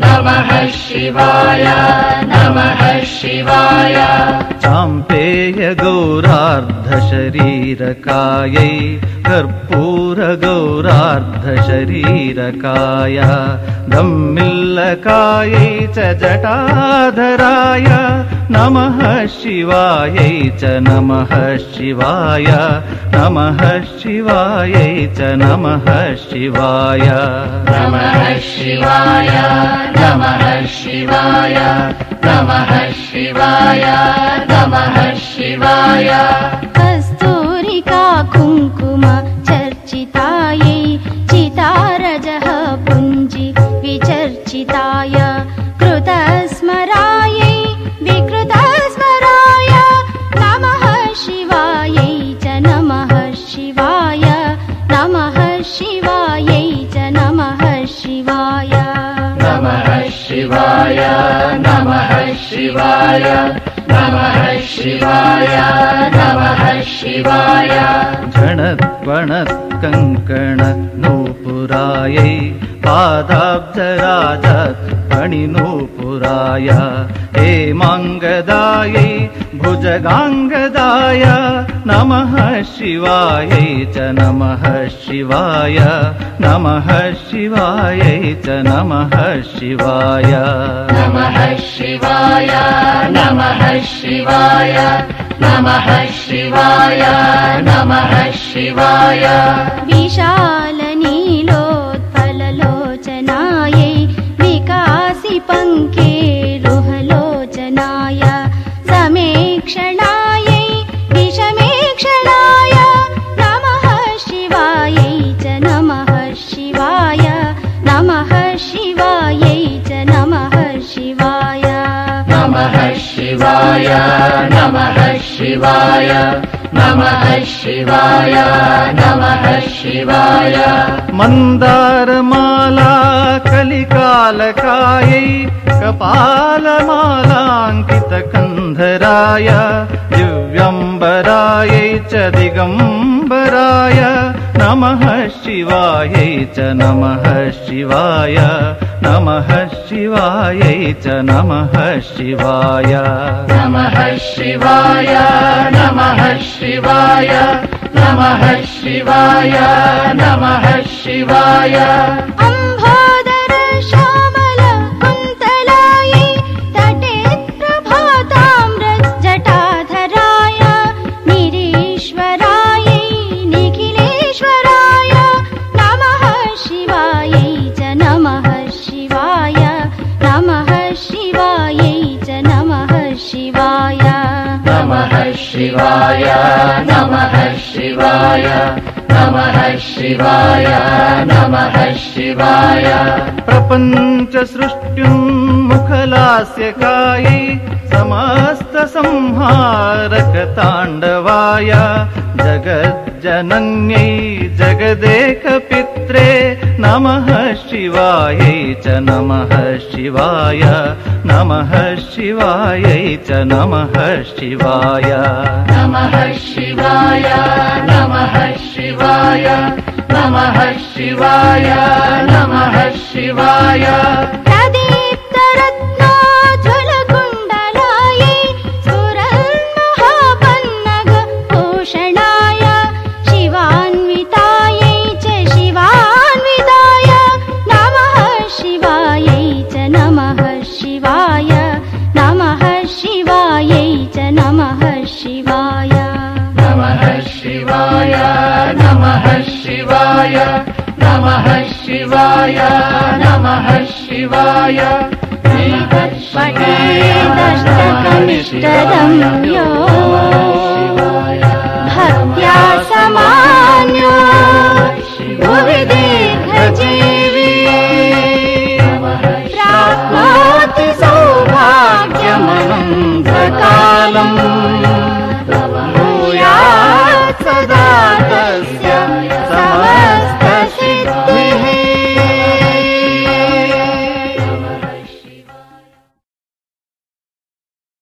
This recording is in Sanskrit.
नमः शिवाय नमः शिवाय। चाम्पेय गौरार्धशरीरकायै कर्पूरगौरार्धशरीरकाय दम्मिल्लकायै च जटाधराय नमः शिवायै च नमः शिवाय नमः शिवायै च नमः शिवाय। नमः शिवाय नमः शिवाय नमः शिवाय नमः शिवाय। कस्तूरिका कुङ्कुम नमः शिवाय। नमः शिवाय। नमः शिवाय। झणत्वणत्कङ्कण नूपुरायै पादाब्जराजत् फणिनूपुराय हेमाङ्गदायै भुजगाङ्गदाय नमः शिवायै च नमः शिवाय नमः शिवायै च नमः शिवाय। नमः शिवाय नमः शिवाय नमः शिवाय नमः शिवाय। विशालनीलोत्पललोचनायै विकासि पङ्के रुहलोचनाय समेक्षणायै नमः शिवायै च नमः शिवाय। नमः शिवाय नमः शिवाय नमः शिवाय नमः शिवाय। मन्दारमाला कलिकालकायै कपालमालाङ्कितकन्धराय दिव्यम्बरायै च दिगम्बराय नमः शिवायै च नमः शिवाय नमः शिवायै च नमः शिवाय। नमः शिवाय नमः शिवाय नमः शिवाय नमः शिवाय नमः शिवाय नमः शिवाय नमः शिवाय नमः शिवाय। प्रपञ्चसृष्ट्युन्मुखलास्यकायै समस्तसंहारकताण्डवाय जगज्जनन्यै जगदेकपित्रे नमः शिवायै च नमः शिवाय नमः शिवायै च नमः शिवाय। नमः शिवाय नमः शिवाय नमः शिवाय नमः शिवाय। प्रदीप्तरत्नाज्वलकुण्डलायै शिवान्वितायै शिवाय। नमः शिवाय नमः शिवाय नमः शिवाय नमः शिवाय। पठेदष्टकमिष्टदं यो